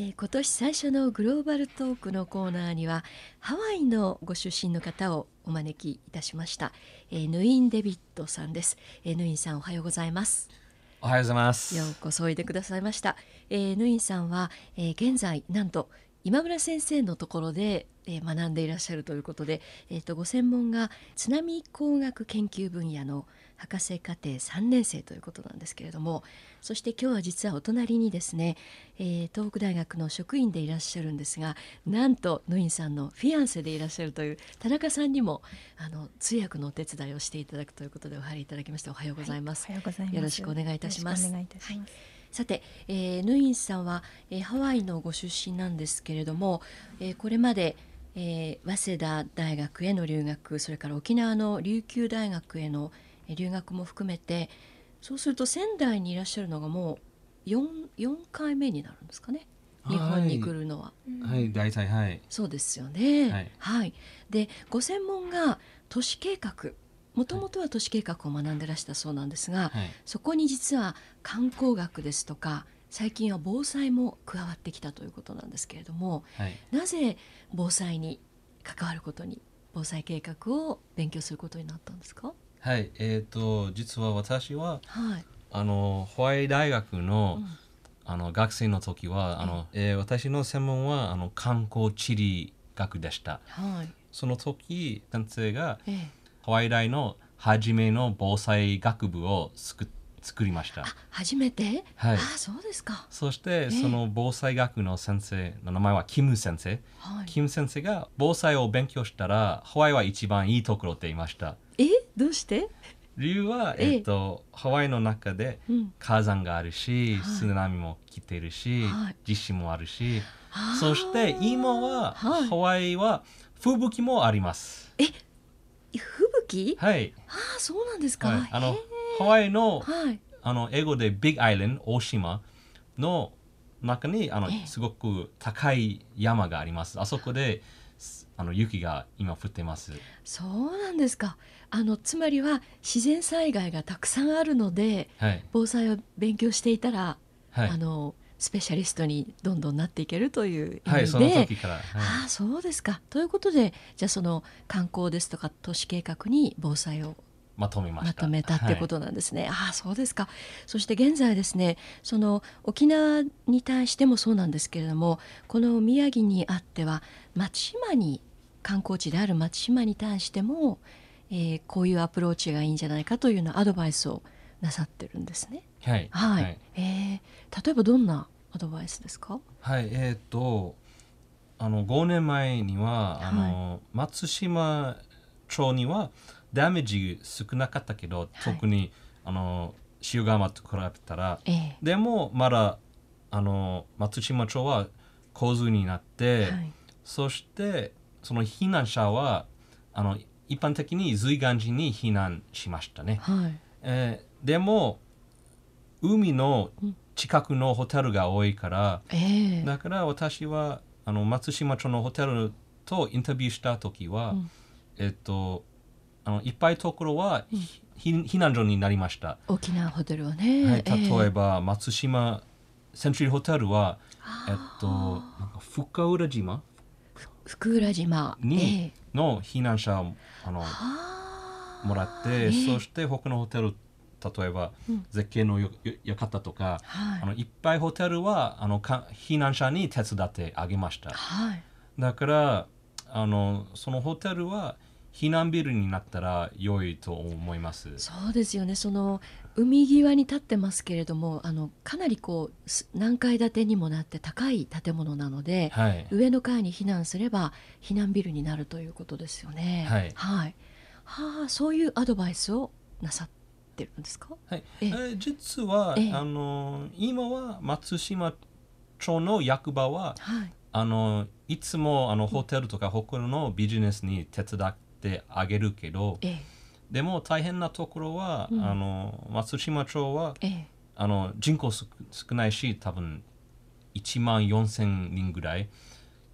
えー、今年最初のグローバルトークのコーナーにはハワイのご出身の方をお招きいたしました、えー、ヌイン・デビッドさんです、えー、ヌインさんおはようございます。おはようございます。ようこそおいでくださいました、えー、ヌインさんは、えー、現在なんと今村先生のところで、えー、学んでいらっしゃるということで、えーと、ご専門が津波工学研究分野の博士課程3年生ということなんですけれどもそして今日は実はお隣にですね、えー、東北大学の職員でいらっしゃるんですがなんとヌインさんのフィアンセでいらっしゃるという田中さんにもあの通訳のお手伝いをしていただくということでお入りいただきましておはようございます。はい、よろしくお願いいたします。お願いいたします。はいさて、えー、ヌインさんは、えー、ハワイのご出身なんですけれども、えー、これまで、えー、早稲田大学への留学それから沖縄の琉球大学への留学も含めてそうすると仙台にいらっしゃるのがもう 4, 4回目になるんですかね？日本に来るのは。はい、大体はい。そうですよね。はい、はい、でご専門が都市計画もともとは都市計画を学んでらしたそうなんですが、はい、そこに実は観光学ですとか最近は防災も加わってきたということなんですけれども、はい、なぜ防災に関わることに防災計画を勉強することになったんですか？はい。えーと、実は私は、はい、あのホワイ大学のうん、あの学生の時はあの、えー、私の専門はあの観光地理学でした、はい、その時先生が、えーハワイ大の初めの防災学部を作作りました。初めて、はい、あそうですか。そして、その防災学の先生の名前はキム先生、はい、キム先生が防災を勉強したらハワイは一番いいところって言いました。え？どうして？理由は、えーと、ハワイの中で火山があるし、うん、津波も来てるし、はい、地震もあるし、そして今は、ハワイは吹雪もあります。え？吹雪はい。ああそうなんですか、はい、あのハワイの,、はい、あの英語でビッグアイランド大島の中にあのすごく高い山があります。あそこであの雪が今降ってます。そうなんですか。あのつまりは自然災害がたくさんあるので、はい、防災を勉強していたら、はい、あのスペシャリストにどんどんなっていけるという意味で、はい、はい、ああそうですか。ということでじゃあその観光ですとか都市計画に防災をまとめままとめたってことなんですね。はい、ああそうですか。そして現在ですね、その沖縄に対してもそうなんですけれども、この宮城にあっては松島に観光地である松島に対しても、えー、こういうアプローチがいいんじゃないかというようなアドバイスをなさってるんですね。はい。はい。はい、えー、例えばどんなアドバイスですか？はい。えっ、とあの5年前には、あの松島町にはダメージ少なかったけど、特にあの塩釜と比べたら、えー、でもまだあの松島町は洪水になって、はい、そしてその避難者はあの一般的に随岩寺に避難しましたね。はい、えー、でも海の近くのホテルが多いから、えー、だから私はあの松島町のホテルとインタビューした時は、うん、えっとあのいっぱいところは、うん、避難所になりました。沖縄ホテルはね、はい、例えば、松島センチュリーホテルはえっとなんか深浦島？福浦島。に、の避難者をあのもらって、そして他のホテル例えば、絶景の館とか、はい、あのいっぱいホテルはあのか避難者に手伝ってあげました、はい、だからあのそのホテルは避難ビルになったら良いと思います。そうですよね。その海際に立ってますけれどもあのかなりこう何階建てにもなって高い建物なので、はい、上の階に避難すれば避難ビルになるということですよね。はい、はい、はあ、そういうアドバイスをなさってるんですか、はい。えー、実はあの今は松島町の役場は、はい、あのいつもあのホテルとか他のビジネスに手伝ってあげるけど、ええ。でも大変なところは、うん、あの松島町は、ええ、あの人口少ないし多分1万4千人ぐらい。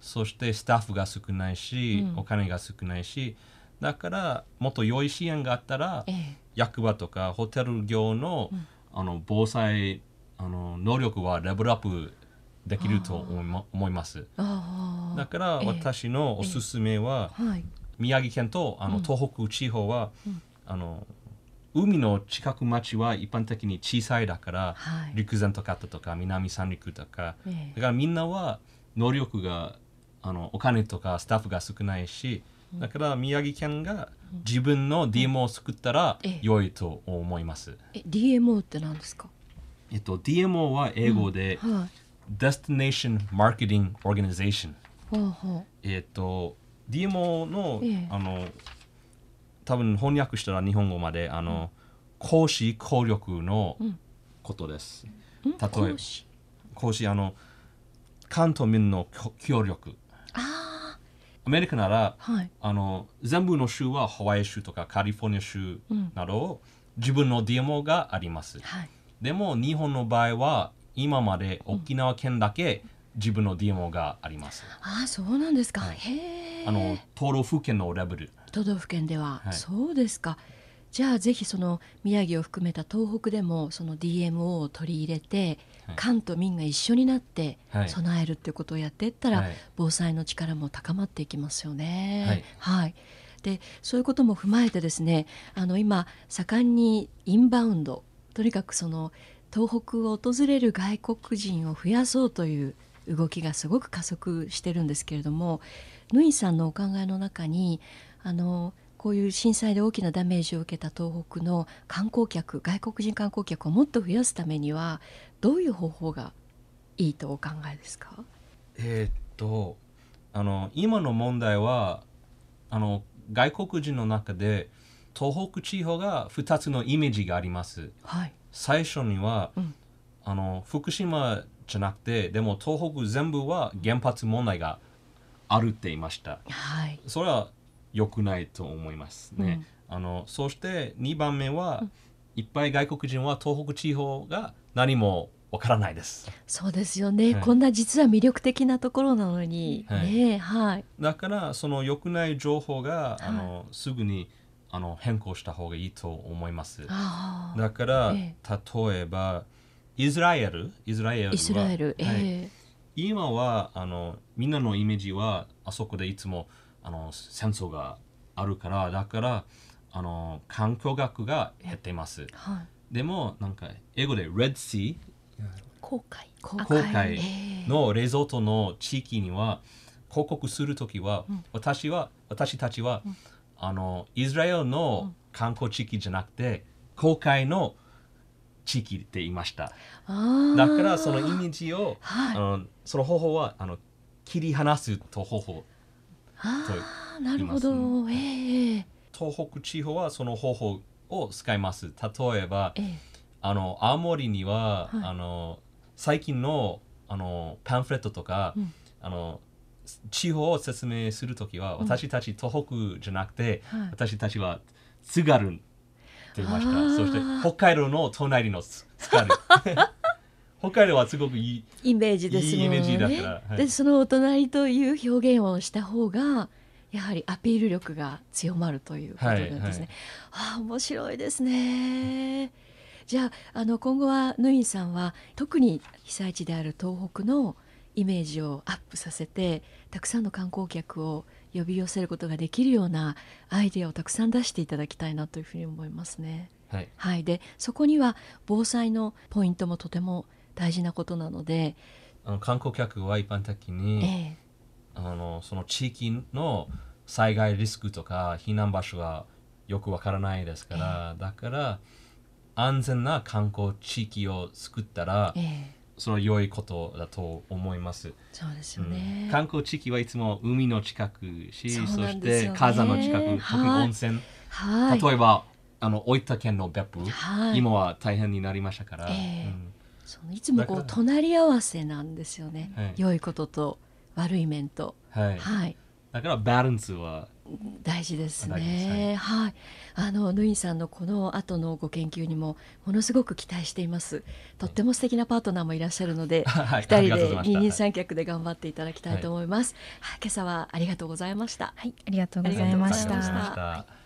そしてスタッフが少ないし、うん、お金が少ないしだからもっと良い支援があったら、ええ、役場とかホテル業のうん、あの防災あの能力はレベルアップできると思います。だからええ。私のおすすめは、はい。宮城県とあの、うん。東北地方は、うん。あの海の近く町は一般的に小さいだから、はい。陸前高田とか南三陸とか。ええ。だからみんなは能力があのお金とかスタッフが少ないし、だから宮城県が自分の DMO を作ったらええ。良いと思います。え DMO って何ですか？えっと、DMO は英語で、はい。Destination Marketing Organization。ほうほえっと DMO の,、ええ。あの多分翻訳したら日本語まであの、講師効力のうん。ことです。う。ん？例えば講師？講師あの関東民の協協力。あアメリカならあはい。あの全部の州はハワイ州とかカリフォルニア州うんなどを自分の DMO があります。はい。でも日本の場合は今まで沖縄県だけ自分の DMO があります。ああそうなんですか、はい。へえあの都道府県のレベル。都道府県では、はい。そうですかじゃあぜひその宮城を含めた東北でもその DMO を取り入れて、はい。関と民が一緒になってはい。備えるっていうことをやっていったら、はい。防災の力も高まっていきますよね。はい。でそういうことも踏まえてですねあの今盛んにインバウンドとにかくその東北を訪れる外国人を増やそうという動きがすごく加速してるんですけれどもヌイさんのお考えの中にあのこういう震災で大きなダメージを受けた東北の観光客外国人観光客をもっと増やすためにはどういう方法がいいとお考えですか？えーっとあの今の問題はあの外国人の中で東北地方が2つのイメージがあります。はい、最初には、うんあの福島じゃなくてでも東北全部は原発問題があるって言いました。はいそれは良くないと思いますね。あのそして2番目は、いっぱい外国人は東北地方が何もわからないです。そうですよね、はい。こんな実は魅力的なところなのに、はい。ねえはい。だからその良くない情報が、い。あのすぐにあの変更した方がいいと思います。だから、え例えばイスラエルイスラエルはイスラエル、えはい。え今はあのみんなのイメージはあそこでいつもあの戦争があるからだからあの環境学が減っています。はい、でもなんか英語で Red Sea 航海。航航海ええ。のレゾートの地域には広告するときは、私は私たちは、あのイスラエルの観光地域じゃなくて航海の地域って言いました。だからそのイメージを、はい。あのその方法はあの切り離すと方法あーなるほど、まええ。東北地方はその方法を使います。例えばええ。あの青森には、はい。あの最近のあのパンフレットとか、うん。あの地方を説明するときは、私たち東北じゃなくて、はい。私たちは津軽って言いました。そして北海道の隣の津津軽 北海道はすごくいい。イメージですもんね。いいイメージだから。はい。でそのお隣という表現をした方がやはりアピール力が強まるということなんですね。ああ面白いですね。じゃああの今後はヌインさんは特に被災地である東北のイメージをアップさせてたくさんの観光客を呼び寄せることができるようなアイデアをたくさん出していただきたいなというふうに思いますね。はい。はい、でそこには防災のポイントもとても大事なことなので、あの観光客は一般的に、ええ。あのその地域の災害リスクとか避難場所がよくわからないですから、だから安全な観光地域を作ったら、ええ。それは良いことだと思います、そうですうん。よね。観光地域はいつも海の近くしそうそして火山の近く特にはい温泉、はい。例えばあの大分県の別府、はい。今は大変になりましたから、ええ。うんそのいつもこう隣り合わせなんですよね。はい良いことと悪い面と、はいはい、だからバランスは大事です大事ですね。はい、あのヌインさんのこの後のご研究にもものすごく期待しています。とっても素敵なパートナーもいらっしゃるので、はい二人ありがとうございましたで二人三脚で頑張っていただきたいと思います。はい、今朝はありがとうございました。はい、ありがとうございまし。た。